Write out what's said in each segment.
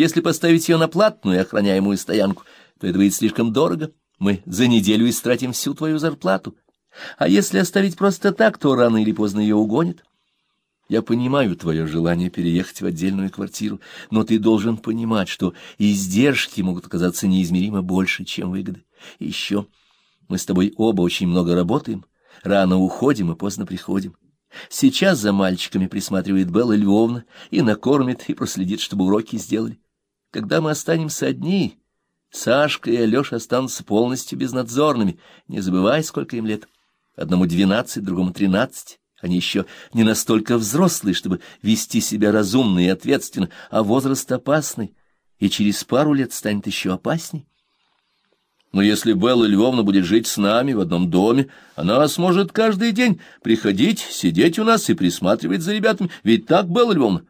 Если поставить ее на платную охраняемую стоянку, то это будет слишком дорого. Мы за неделю истратим всю твою зарплату. А если оставить просто так, то рано или поздно ее угонят. Я понимаю твое желание переехать в отдельную квартиру, но ты должен понимать, что издержки могут оказаться неизмеримо больше, чем выгоды. И еще мы с тобой оба очень много работаем, рано уходим и поздно приходим. Сейчас за мальчиками присматривает Белла Львовна и накормит, и проследит, чтобы уроки сделали. Когда мы останемся одни, Сашка и Алеша останутся полностью безнадзорными. Не забывай, сколько им лет. Одному двенадцать, другому тринадцать. Они еще не настолько взрослые, чтобы вести себя разумно и ответственно, а возраст опасный, и через пару лет станет еще опасней. Но если Белла Львовна будет жить с нами в одном доме, она сможет каждый день приходить, сидеть у нас и присматривать за ребятами. Ведь так, Белла Львовна?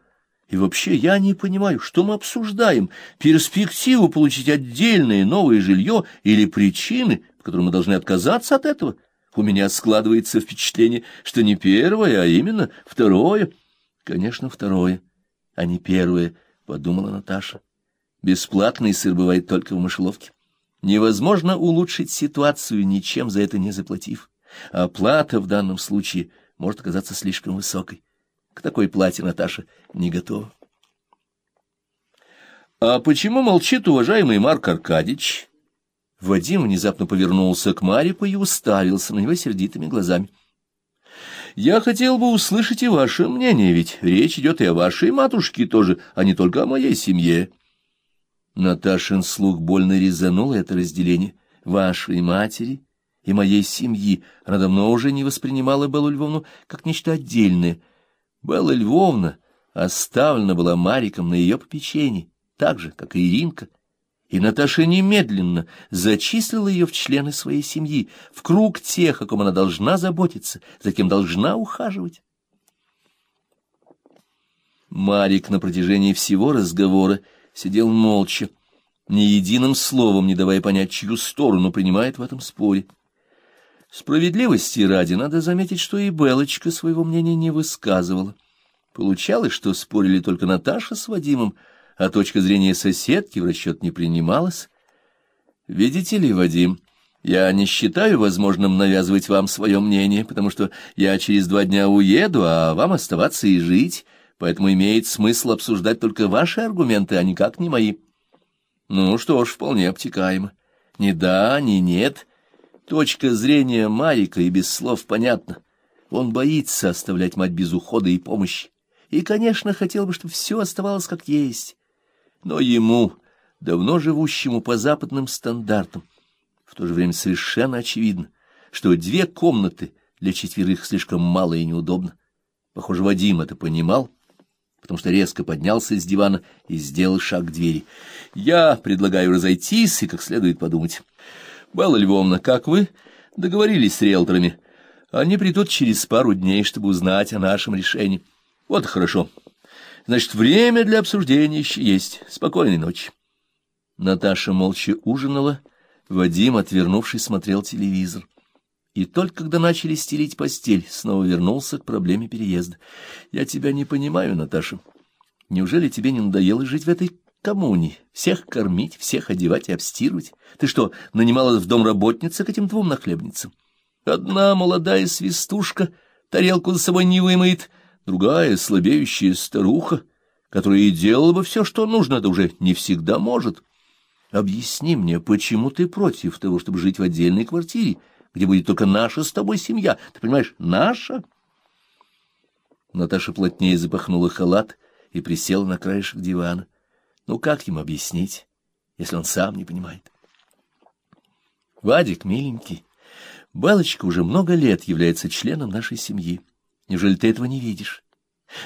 И вообще я не понимаю, что мы обсуждаем, перспективу получить отдельное новое жилье или причины, по которым мы должны отказаться от этого. У меня складывается впечатление, что не первое, а именно второе. Конечно, второе, а не первое, — подумала Наташа. Бесплатный сыр бывает только в мышеловке. Невозможно улучшить ситуацию, ничем за это не заплатив. А плата в данном случае может оказаться слишком высокой. К такой плате Наташа не готова. «А почему молчит уважаемый Марк Аркадьевич?» Вадим внезапно повернулся к Марику и уставился на него сердитыми глазами. «Я хотел бы услышать и ваше мнение, ведь речь идет и о вашей матушке тоже, а не только о моей семье». Наташин слух больно резанул это разделение. Вашей матери и моей семьи она давно уже не воспринимала Беллу Львовну как нечто отдельное. Белла Львовна оставлена была Мариком на ее попечении, так же, как и Иринка. И Наташа немедленно зачислила ее в члены своей семьи, в круг тех, о ком она должна заботиться, за кем должна ухаживать. Марик на протяжении всего разговора сидел молча, ни единым словом не давая понять, чью сторону принимает в этом споре. Справедливости ради надо заметить, что и Белочка своего мнения не высказывала. Получалось, что спорили только Наташа с Вадимом, а точка зрения соседки в расчет не принималась. Видите ли, Вадим, я не считаю возможным навязывать вам свое мнение, потому что я через два дня уеду, а вам оставаться и жить поэтому имеет смысл обсуждать только ваши аргументы, а никак не мои. Ну что ж, вполне обтекаемо. Ни да, ни нет. Точка зрения Марика и без слов понятна. Он боится оставлять мать без ухода и помощи. И, конечно, хотел бы, чтобы все оставалось как есть. Но ему, давно живущему по западным стандартам, в то же время совершенно очевидно, что две комнаты для четверых слишком мало и неудобно. Похоже, Вадим это понимал потому что резко поднялся с дивана и сделал шаг к двери. «Я предлагаю разойтись и как следует подумать. Белла Львовна, как вы договорились с риэлторами? Они придут через пару дней, чтобы узнать о нашем решении. Вот хорошо. Значит, время для обсуждения еще есть. Спокойной ночи». Наташа молча ужинала, Вадим, отвернувшись, смотрел телевизор. И только когда начали стелить постель, снова вернулся к проблеме переезда. Я тебя не понимаю, Наташа. Неужели тебе не надоело жить в этой коммуне? Всех кормить, всех одевать и обстирывать? Ты что, нанималась в дом работницы к этим двум нахлебницам? Одна молодая свистушка тарелку за собой не вымоет, другая слабеющая старуха, которая и делала бы все, что нужно, да уже не всегда может. Объясни мне, почему ты против того, чтобы жить в отдельной квартире? где будет только наша с тобой семья. Ты понимаешь, наша? Наташа плотнее запахнула халат и присела на краешек дивана. Ну, как ему объяснить, если он сам не понимает? Вадик, миленький, Балочка уже много лет является членом нашей семьи. Неужели ты этого не видишь?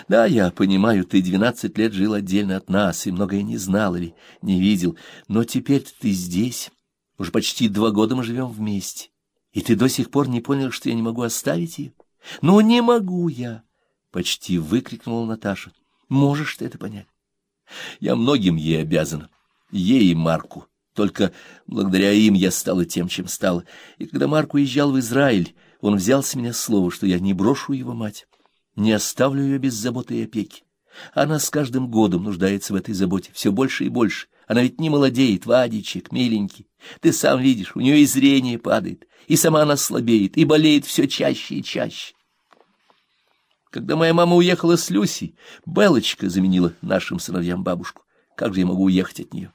Да, я понимаю, ты двенадцать лет жил отдельно от нас и многое не знал или не видел, но теперь ты здесь. Уже почти два года мы живем вместе. И ты до сих пор не понял, что я не могу оставить ее? Ну, не могу я! Почти выкрикнула Наташа. Можешь ты это понять? Я многим ей обязана. Ей и Марку. Только благодаря им я стала тем, чем стала. И когда Марк уезжал в Израиль, он взял с меня слово, что я не брошу его мать, не оставлю ее без заботы и опеки. Она с каждым годом нуждается в этой заботе все больше и больше. Она ведь не молодеет, Вадичек, миленький. Ты сам видишь, у нее и зрение падает, и сама она слабеет, и болеет все чаще и чаще. Когда моя мама уехала с Люси, Белочка заменила нашим сыновьям бабушку. Как же я могу уехать от нее?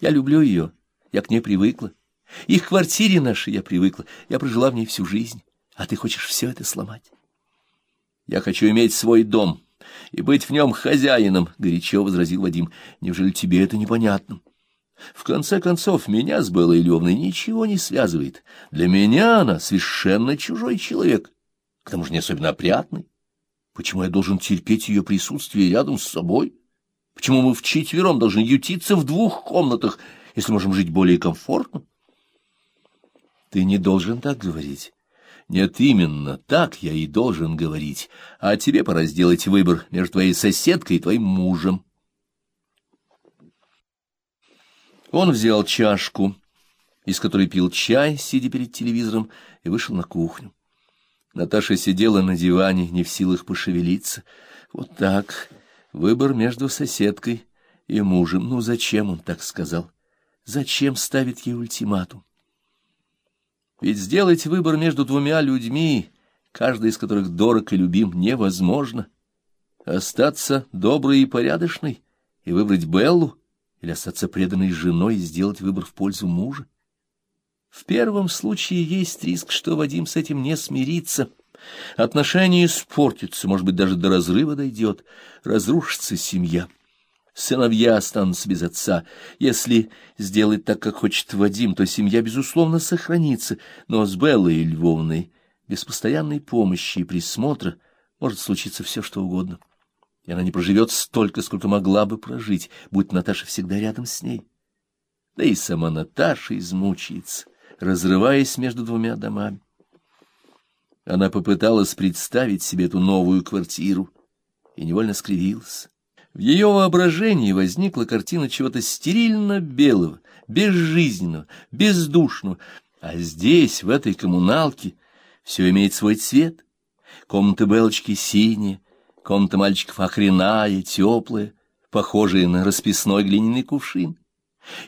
Я люблю ее, я к ней привыкла. И к квартире нашей я привыкла, я прожила в ней всю жизнь. А ты хочешь все это сломать? Я хочу иметь свой дом и быть в нем хозяином, — горячо возразил Вадим. Неужели тебе это непонятно? В конце концов, меня с Белой Львовной ничего не связывает. Для меня она совершенно чужой человек, к тому же не особенно опрятный. Почему я должен терпеть ее присутствие рядом с собой? Почему мы вчетвером должны ютиться в двух комнатах, если можем жить более комфортно? Ты не должен так говорить. Нет, именно так я и должен говорить. А тебе пора сделать выбор между твоей соседкой и твоим мужем. Он взял чашку, из которой пил чай, сидя перед телевизором, и вышел на кухню. Наташа сидела на диване, не в силах пошевелиться. Вот так, выбор между соседкой и мужем. Ну, зачем он так сказал? Зачем ставит ей ультиматум? Ведь сделать выбор между двумя людьми, каждый из которых дорог и любим, невозможно. Остаться доброй и порядочной и выбрать Беллу, или остаться преданной женой и сделать выбор в пользу мужа. В первом случае есть риск, что Вадим с этим не смирится. Отношения испортятся, может быть, даже до разрыва дойдет, разрушится семья. Сыновья останутся без отца. Если сделать так, как хочет Вадим, то семья, безусловно, сохранится, но с Беллой Львовной, без постоянной помощи и присмотра, может случиться все, что угодно. И она не проживет столько, сколько могла бы прожить, будь Наташа всегда рядом с ней. Да и сама Наташа измучается, разрываясь между двумя домами. Она попыталась представить себе эту новую квартиру и невольно скривилась. В ее воображении возникла картина чего-то стерильно-белого, безжизненного, бездушного, а здесь, в этой коммуналке, все имеет свой цвет. Комната Белочки синяя, комната мальчиков охреная, теплая, похожая на расписной глиняный кувшин.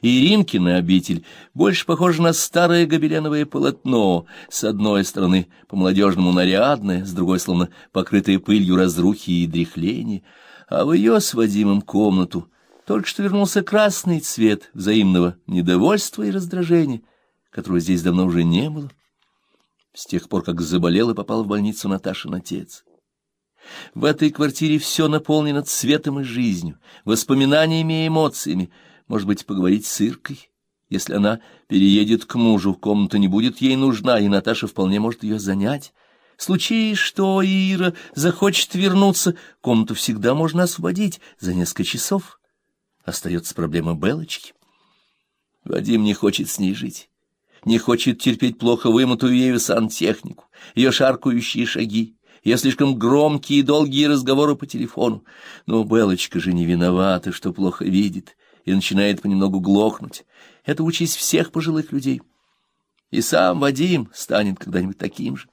Иринкина обитель больше похожа на старое гобеленовое полотно, с одной стороны по-молодежному нарядное, с другой словно покрытое пылью разрухи и дряхления, а в ее с Вадимом комнату только что вернулся красный цвет взаимного недовольства и раздражения, которого здесь давно уже не было, с тех пор, как заболел и попал в больницу Наташин отец. В этой квартире все наполнено цветом и жизнью, воспоминаниями и эмоциями, может быть, поговорить с Иркой. Если она переедет к мужу, комната не будет ей нужна, и Наташа вполне может ее занять. Случись, что Ира захочет вернуться, комнату всегда можно освободить за несколько часов. Остается проблема Белочки. Вадим не хочет с ней жить, не хочет терпеть плохо вымытую ею сантехнику, ее шаркающие шаги, ее слишком громкие и долгие разговоры по телефону. Но Белочка же не виновата, что плохо видит, и начинает понемногу глохнуть. Это участь всех пожилых людей. И сам Вадим станет когда-нибудь таким же.